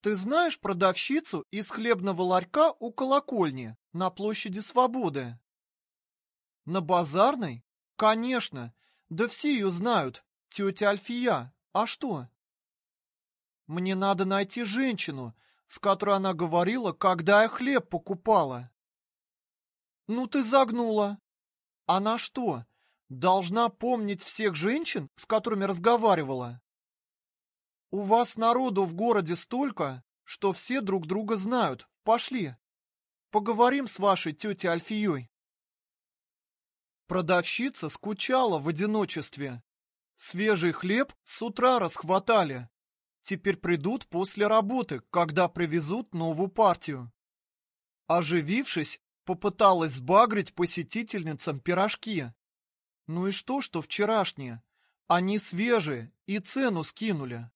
Ты знаешь продавщицу из хлебного ларька у колокольни на площади Свободы? На базарной? Конечно. Да все ее знают. Тетя Альфия. А что? Мне надо найти женщину, с которой она говорила, когда я хлеб покупала. Ну ты загнула. Она что, должна помнить всех женщин, с которыми разговаривала? У вас народу в городе столько, что все друг друга знают. Пошли. Поговорим с вашей тетей Альфией. Продавщица скучала в одиночестве. Свежий хлеб с утра расхватали. Теперь придут после работы, когда привезут новую партию. Оживившись, попыталась сбагрить посетительницам пирожки. Ну и что, что вчерашние? Они свежие и цену скинули.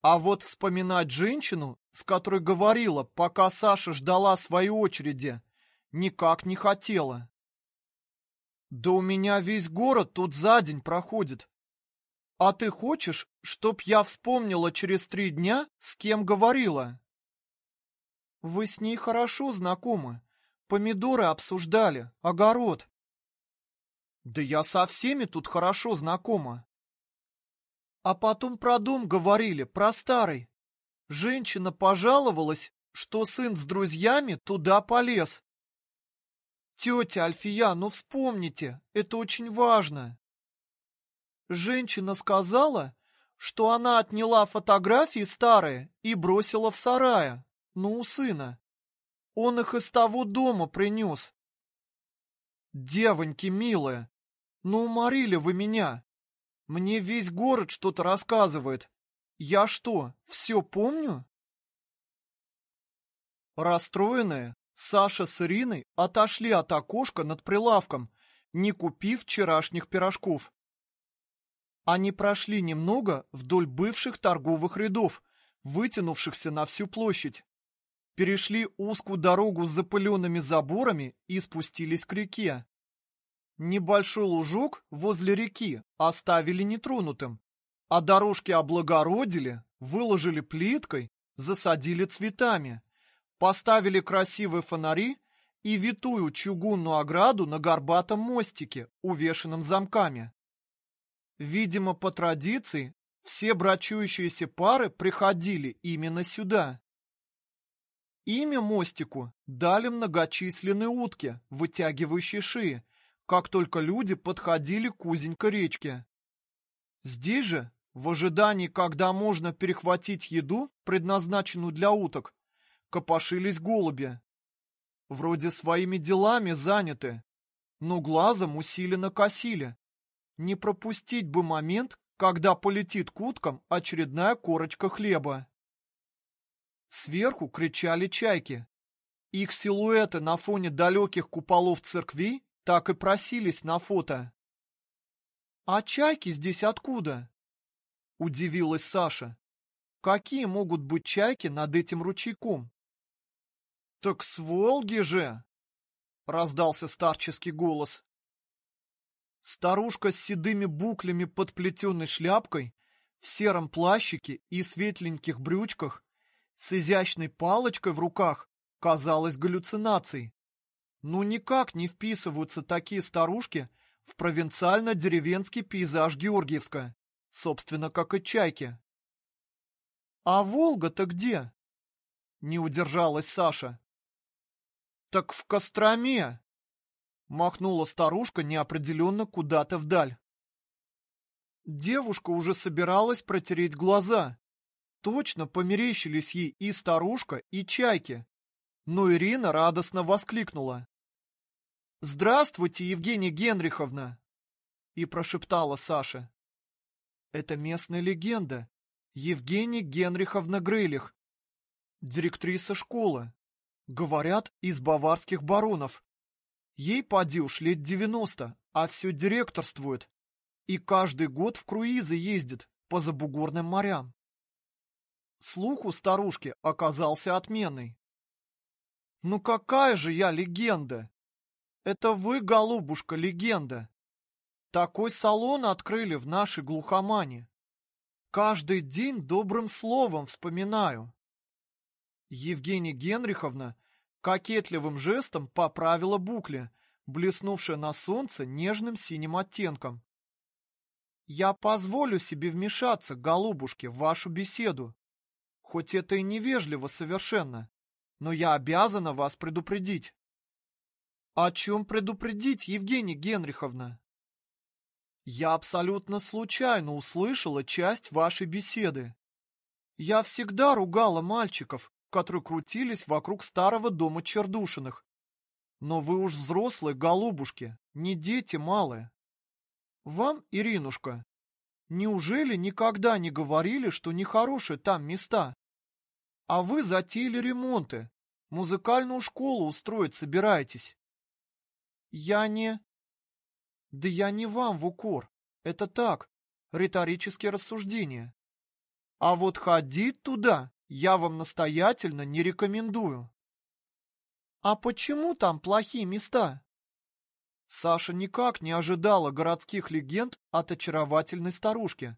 А вот вспоминать женщину, с которой говорила, пока Саша ждала своей очереди, никак не хотела. Да у меня весь город тут за день проходит. А ты хочешь, чтоб я вспомнила через три дня, с кем говорила? Вы с ней хорошо знакомы. Помидоры обсуждали, огород. Да я со всеми тут хорошо знакома. А потом про дом говорили, про старый. Женщина пожаловалась, что сын с друзьями туда полез. Тетя Альфия, ну вспомните, это очень важно. Женщина сказала, что она отняла фотографии старые и бросила в сарае, ну у сына. Он их из того дома принес. Девоньки милые, ну уморили вы меня. Мне весь город что-то рассказывает. Я что, все помню? Расстроенные, Саша с Ириной отошли от окошка над прилавком, не купив вчерашних пирожков. Они прошли немного вдоль бывших торговых рядов, вытянувшихся на всю площадь. Перешли узкую дорогу с запыленными заборами и спустились к реке. Небольшой лужок возле реки оставили нетронутым, а дорожки облагородили, выложили плиткой, засадили цветами поставили красивые фонари и витую чугунную ограду на горбатом мостике, увешанном замками. Видимо, по традиции, все брачующиеся пары приходили именно сюда. Имя мостику дали многочисленные утки, вытягивающие шеи, как только люди подходили к узенькой речке. Здесь же, в ожидании, когда можно перехватить еду, предназначенную для уток, копошились голуби. Вроде своими делами заняты, но глазом усиленно косили. Не пропустить бы момент, когда полетит к уткам очередная корочка хлеба. Сверху кричали чайки. Их силуэты на фоне далеких куполов церквей так и просились на фото. «А чайки здесь откуда?» – удивилась Саша. «Какие могут быть чайки над этим ручейком?» «Так с Волги же!» — раздался старческий голос. Старушка с седыми буклями под плетеной шляпкой, в сером плащике и светленьких брючках, с изящной палочкой в руках, казалась галлюцинацией. Ну никак не вписываются такие старушки в провинциально-деревенский пейзаж Георгиевска, собственно, как и чайки. «А Волга-то где?» — не удержалась Саша. «Так в Костроме!» Махнула старушка неопределенно куда-то вдаль. Девушка уже собиралась протереть глаза. Точно померещились ей и старушка, и чайки. Но Ирина радостно воскликнула. «Здравствуйте, Евгения Генриховна!» И прошептала Саша. «Это местная легенда. Евгения Генриховна Грейлих, директриса школы. Говорят, из баварских баронов. Ей, поди уж, лет девяносто, а все директорствует. И каждый год в круизы ездит по забугорным морям. Слух у старушки оказался отменный. Ну какая же я легенда? Это вы, голубушка, легенда. Такой салон открыли в нашей глухомане. Каждый день добрым словом вспоминаю. Евгения Генриховна кокетливым жестом поправила букли, блеснувшие на солнце нежным синим оттенком. Я позволю себе вмешаться, голубушки, в вашу беседу. Хоть это и невежливо совершенно, но я обязана вас предупредить. О чем предупредить, Евгения Генриховна? Я абсолютно случайно услышала часть вашей беседы. Я всегда ругала мальчиков, которые крутились вокруг старого дома Чердушиных. Но вы уж взрослые голубушки, не дети малые. Вам, Иринушка, неужели никогда не говорили, что нехорошие там места? А вы затеяли ремонты, музыкальную школу устроить собираетесь. Я не... Да я не вам в укор. Это так, риторические рассуждения. А вот ходить туда я вам настоятельно не рекомендую. А почему там плохие места? Саша никак не ожидала городских легенд от очаровательной старушки.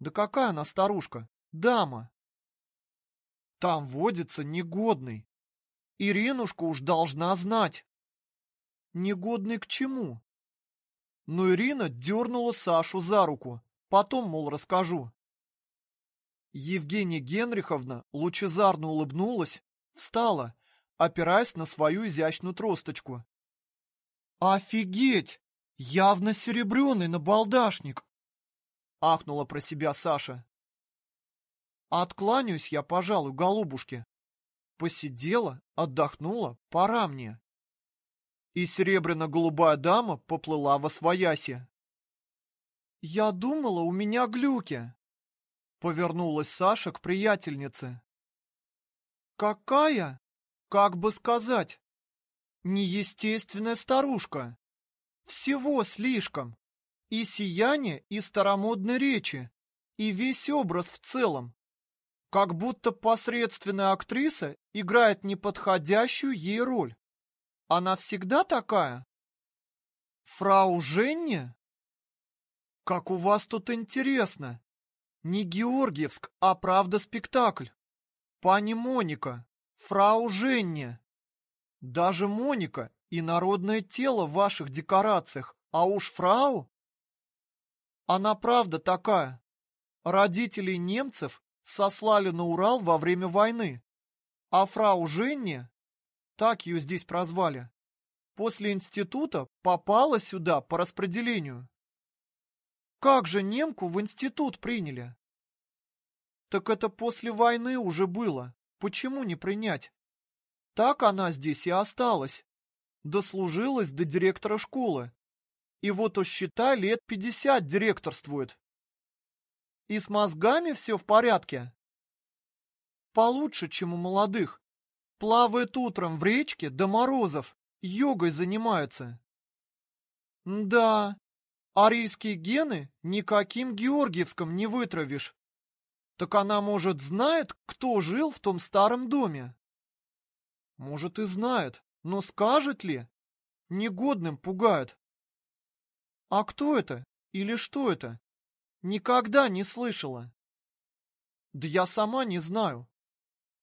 Да какая она старушка? Дама. Там водится негодный. Иринушка уж должна знать. Негодный к чему? Но Ирина дернула Сашу за руку. Потом, мол, расскажу. Евгения Генриховна лучезарно улыбнулась, встала, опираясь на свою изящную тросточку. «Офигеть! Явно серебряный набалдашник!» — ахнула про себя Саша. «Откланяюсь я, пожалуй, голубушке. Посидела, отдохнула, пора мне». И серебряно-голубая дама поплыла во свояси. «Я думала, у меня глюки», Повернулась Саша к приятельнице. Какая? Как бы сказать? Неестественная старушка. Всего слишком. И сияние, и старомодной речи, и весь образ в целом. Как будто посредственная актриса играет неподходящую ей роль. Она всегда такая? Фрау Женни? Как у вас тут интересно. Не Георгиевск, а правда спектакль. Пани Моника, фрау Женне. Даже Моника и народное тело в ваших декорациях, а уж фрау? Она правда такая. Родителей немцев сослали на Урал во время войны. А фрау Женне, так ее здесь прозвали, после института попала сюда по распределению. Как же немку в институт приняли? Так это после войны уже было. Почему не принять? Так она здесь и осталась. Дослужилась до директора школы. И вот у счета лет пятьдесят директорствует. И с мозгами все в порядке? Получше, чем у молодых. Плавает утром в речке до морозов, йогой занимается. Да, Арийские гены никаким Георгиевском не вытравишь. Так она, может, знает, кто жил в том старом доме? Может, и знает, но скажет ли? Негодным пугает. А кто это? Или что это? Никогда не слышала. Да я сама не знаю.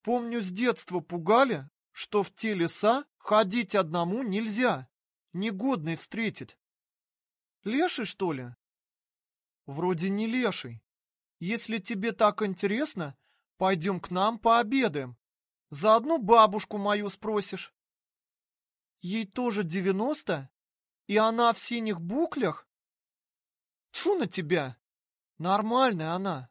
Помню, с детства пугали, что в те леса ходить одному нельзя. Негодный встретит. Леший, что ли? Вроде не леший. Если тебе так интересно, пойдем к нам пообедаем. Заодно бабушку мою спросишь. Ей тоже девяносто? И она в синих буклях? Тьфу на тебя! Нормальная она.